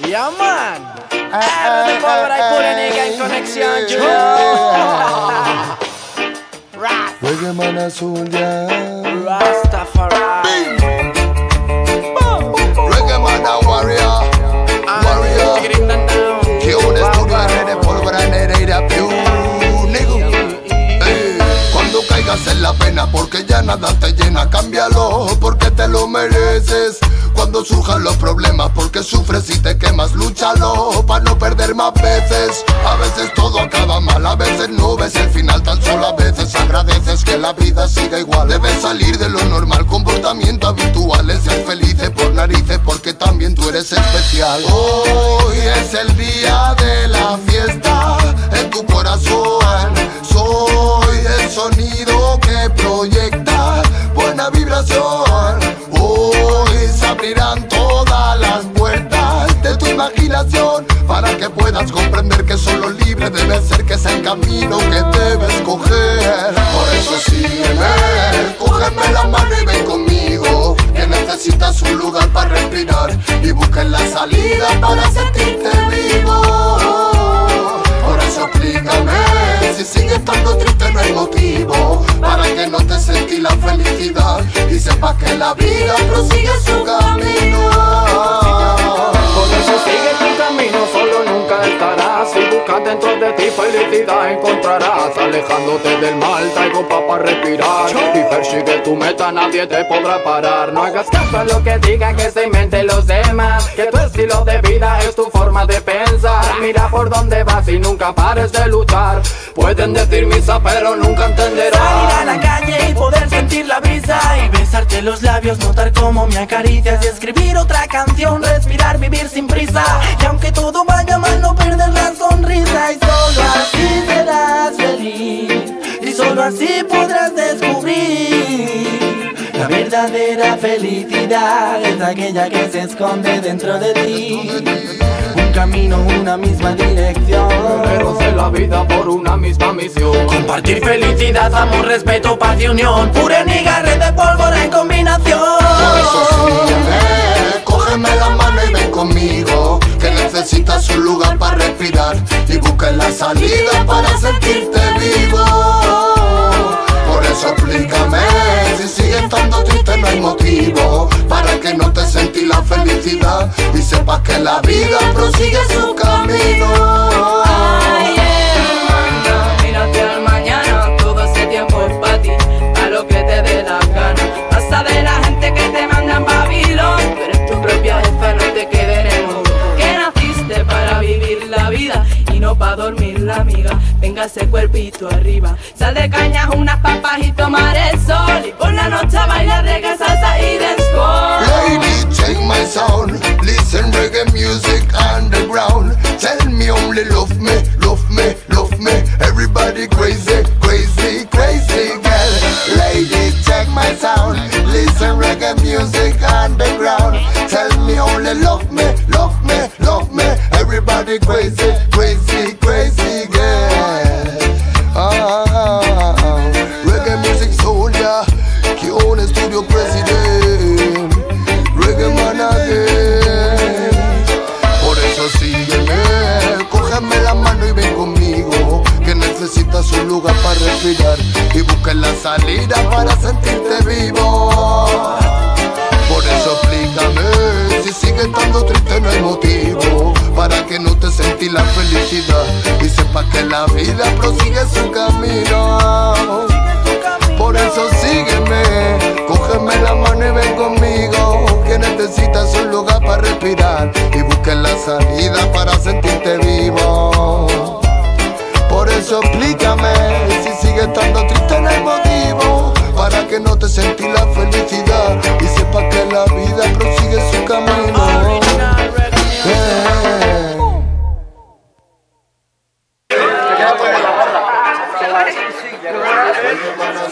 Yeah, man. Pólvora y pura nigga en conexión, Rast. Reggae man azul ya. Rastafari. Reggae man a warrior. Warrior. Que un estudio de pólvora nereira piu. Nigga. Ey, Cuando caigas en la pena porque ya nada te llena, cámbialo porque te lo mereces. Cuando surjan los problemas porque sufres y te quemas, lúchalo para no perder más veces. A veces todo acaba mal, a veces no ves el final, tan solo a veces agradeces que la vida siga igual. Debes salir de lo normal, comportamiento habituales, ser felices por narices porque también tú eres especial. Hoy para que puedas comprender que solo libre debe ser que es el camino que debes coger. Por eso sígueme, cógeme la mano y ven conmigo. Que necesitas un lugar para respirar y busquen la salida para sentirte vivo. Por eso explícame Si sigues estando triste no hay motivo Para que no te sentí la felicidad Y sepas que la vida prosigue su camino dentro de ti felicidad encontrarás. Alejándote del mal, traigo pa' pa' respirar. Y persigue tu meta, nadie te podrá parar. No hagas caso a lo que digan que se inventen los demás. Que tu estilo de vida es tu forma de pensar. Mira por dónde vas y nunca pares de luchar. Pueden decir misa, pero nunca entenderás. Salir a la calle y poder sentir la brisa Y besarte los labios, notar cómo me acaricias Y escribir otra canción, respirar, vivir sin prisa Y aunque todo vaya mal, verdadera felicidad es aquella que se esconde dentro de ti. Un camino, una misma dirección. Guerreros la vida por una misma misión. Compartir felicidad, amor, respeto, paz y unión. Pura niga, red de pólvora en combinación. Por eso sígueme, cógeme la mano y ven conmigo Que necesitas un lugar para respirar Y busca la salida para sentirte vivo que la vida prosigue su camino Mira hacia el mañana, todo ese tiempo es para ti, a lo que te dé la gana. Pasa de la gente que te mandan Babilón, tú eres tu propia jefa, no te quedes. Que naciste para vivir la vida y no para dormir la amiga. Venga ese cuerpito arriba, sal de cañas unas papas y tomar el sol. Y por la noche bailar reggae, salsa y dancehall. Lady, change my sound. Reggae music underground. Tell me only love me, love me, love me. Everybody crazy, crazy, crazy girl. Lady, check my sound. Listen reggae music underground. Tell me only love me, love me, love me. Everybody crazy, crazy, crazy girl. Ah. ah, ah, ah. Reggae music soul, yeah. Kione Studio President. Necesitas un lugar para respirar y busca la salida para sentirte vivo. Por eso explícame, si sigues estando triste no hay motivo para que no te sentí la felicidad y sepas que la vida prosigue su camino. Vengo para